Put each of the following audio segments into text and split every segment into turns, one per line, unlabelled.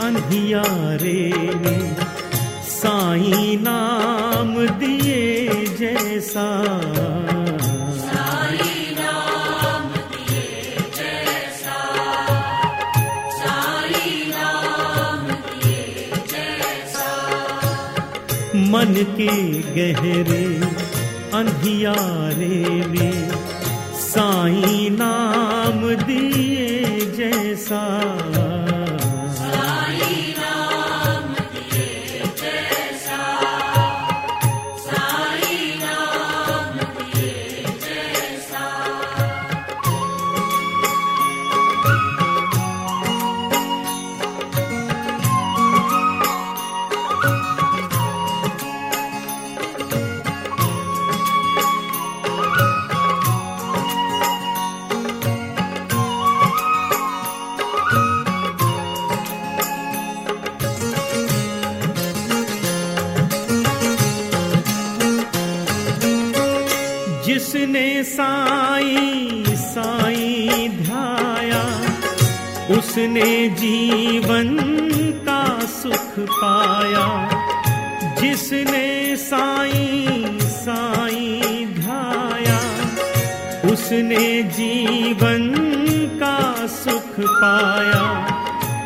अंधियारे में। साई नाम दिए जैसा। मन के गहरे अंधियारे में साई नाम दिए जैसा जिसने साई साई ध्याया। उसने जीवन का सुख पाया। जिसने साई साई ध्याया, उसने जीवन का सुख पाया।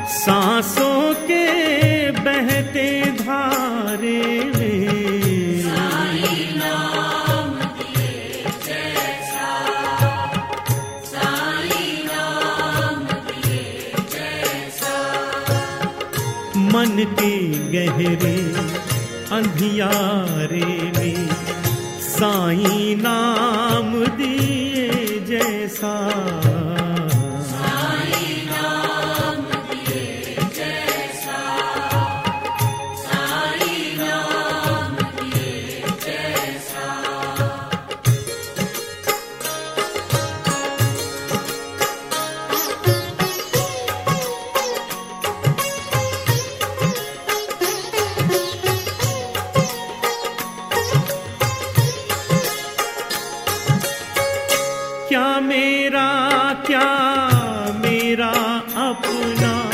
सांसों के बहते धारे मन के गहरे अंधियारे में साई नाम दिए जैसा मेरा क्या, मेरा अपना?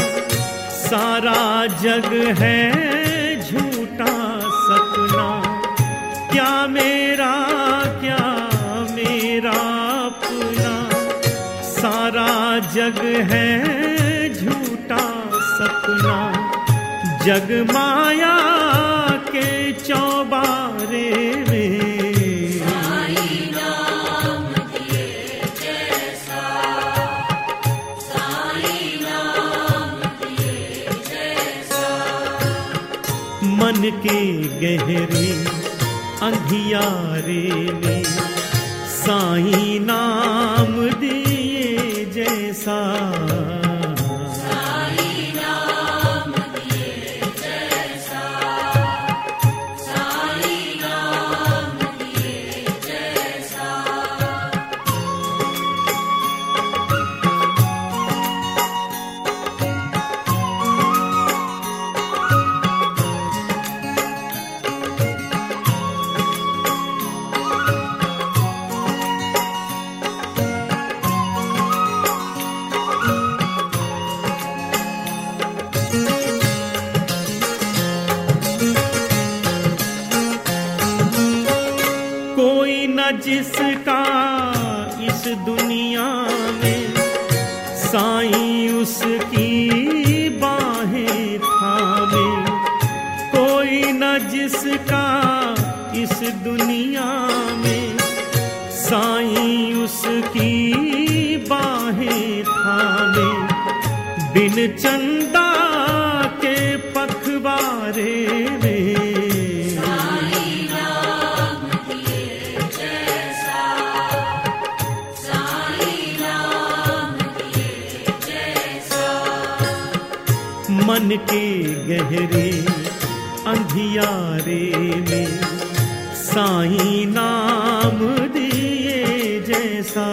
सारा जग है झूठा सपना। क्या मेरा क्या मेरा अपना? सारा जग है झूठा सपना। जग माया के चौबारे में मन के गहरी अंधियारे में साई कोई न जिसका इस दुनिया में साई उसकी बाहें थामे। कोई न जिसका इस दुनिया में साई उसकी बाहें थामे। बिन चंदा के पखवारे में मन के गहरे अंधियारे में साई नाम दिए जैसा